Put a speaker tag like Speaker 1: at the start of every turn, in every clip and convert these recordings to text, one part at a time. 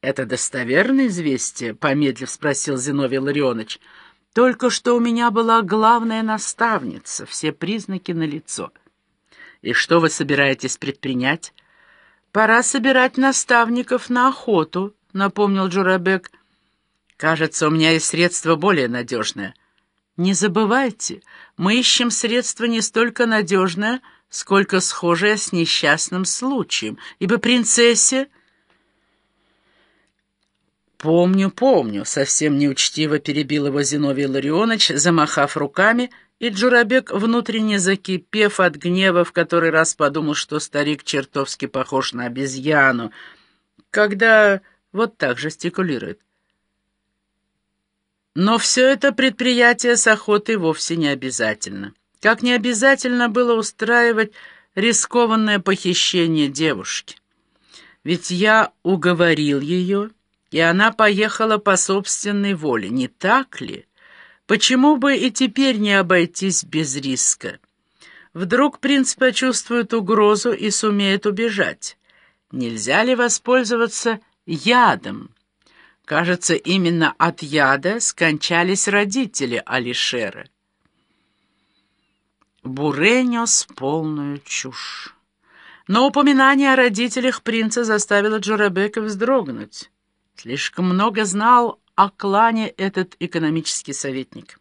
Speaker 1: «Это достоверное известие?» — помедлив спросил Зиновий Ларионович. «Только что у меня была главная наставница, все признаки налицо. И что вы собираетесь предпринять?» «Пора собирать наставников на охоту», — напомнил Джурабек. «Кажется, у меня есть средство более надежное». «Не забывайте, мы ищем средство не столько надежное, сколько схожее с несчастным случаем, ибо принцессе...» «Помню, помню», — совсем неучтиво перебил его Зиновий Ларионович, замахав руками, и Джурабек, внутренне закипев от гнева, в который раз подумал, что старик чертовски похож на обезьяну, когда вот так жестикулирует. Но все это предприятие с охотой вовсе не обязательно. Как не обязательно было устраивать рискованное похищение девушки. Ведь я уговорил ее и она поехала по собственной воле, не так ли? Почему бы и теперь не обойтись без риска? Вдруг принц почувствует угрозу и сумеет убежать. Нельзя ли воспользоваться ядом? Кажется, именно от яда скончались родители Алишера. Буре нес полную чушь. Но упоминание о родителях принца заставило Джурабека вздрогнуть. Слишком много знал о клане этот экономический советник.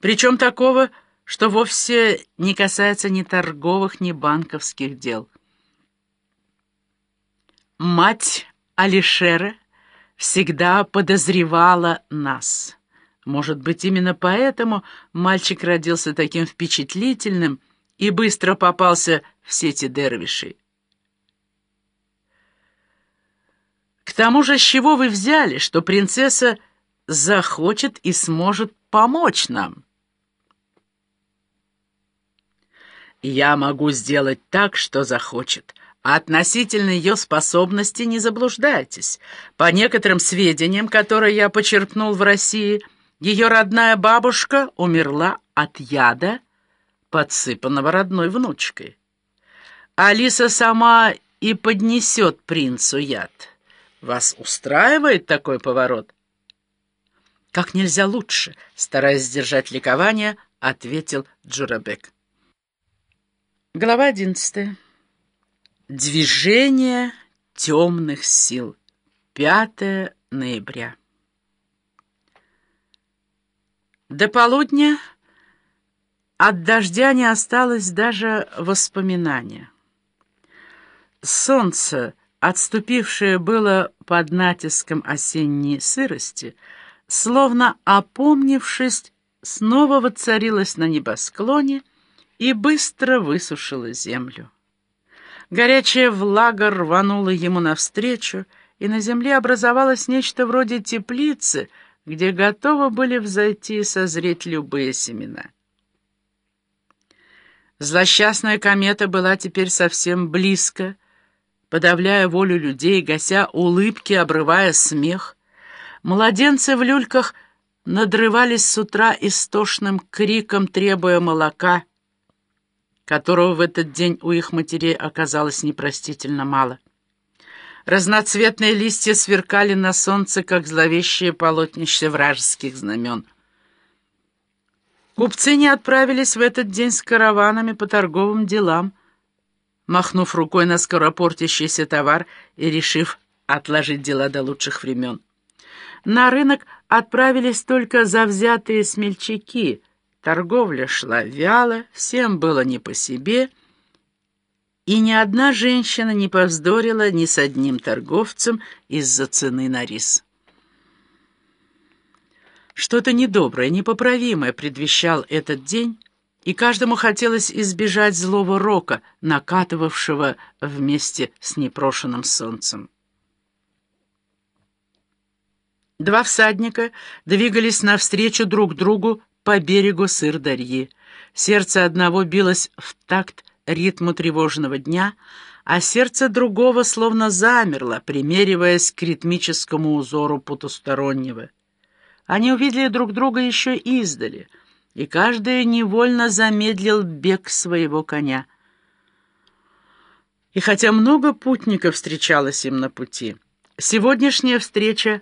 Speaker 1: Причем такого, что вовсе не касается ни торговых, ни банковских дел. Мать Алишера всегда подозревала нас. Может быть, именно поэтому мальчик родился таким впечатлительным и быстро попался в сети дервишей. Тому же, с чего вы взяли, что принцесса захочет и сможет помочь нам? Я могу сделать так, что захочет. Относительно ее способности не заблуждайтесь. По некоторым сведениям, которые я почерпнул в России, ее родная бабушка умерла от яда, подсыпанного родной внучкой. Алиса сама и поднесет принцу яд. Вас устраивает такой поворот? Как нельзя лучше, стараясь сдержать ликование, ответил Джурабек. Глава одиннадцатая. Движение темных сил. 5 ноября. До полудня от дождя не осталось даже воспоминания. Солнце отступившее было под натиском осенней сырости, словно опомнившись, снова воцарилась на небосклоне и быстро высушила землю. Горячая влага рванула ему навстречу, и на земле образовалось нечто вроде теплицы, где готовы были взойти и созреть любые семена. Злосчастная комета была теперь совсем близко, подавляя волю людей, гася улыбки, обрывая смех. Младенцы в люльках надрывались с утра истошным криком, требуя молока, которого в этот день у их матерей оказалось непростительно мало. Разноцветные листья сверкали на солнце, как зловещие полотнища вражеских знамен. Купцы не отправились в этот день с караванами по торговым делам, махнув рукой на скоропортящийся товар и решив отложить дела до лучших времен. На рынок отправились только завзятые смельчаки. Торговля шла вяло, всем было не по себе, и ни одна женщина не повздорила ни с одним торговцем из-за цены на рис. Что-то недоброе, непоправимое предвещал этот день, и каждому хотелось избежать злого рока, накатывавшего вместе с непрошенным солнцем. Два всадника двигались навстречу друг другу по берегу Сыр-Дарьи. Сердце одного билось в такт ритму тревожного дня, а сердце другого словно замерло, примериваясь к ритмическому узору потустороннего. Они увидели друг друга еще издали — и каждый невольно замедлил бег своего коня. И хотя много путников встречалось им на пути, Сегодняшняя встреча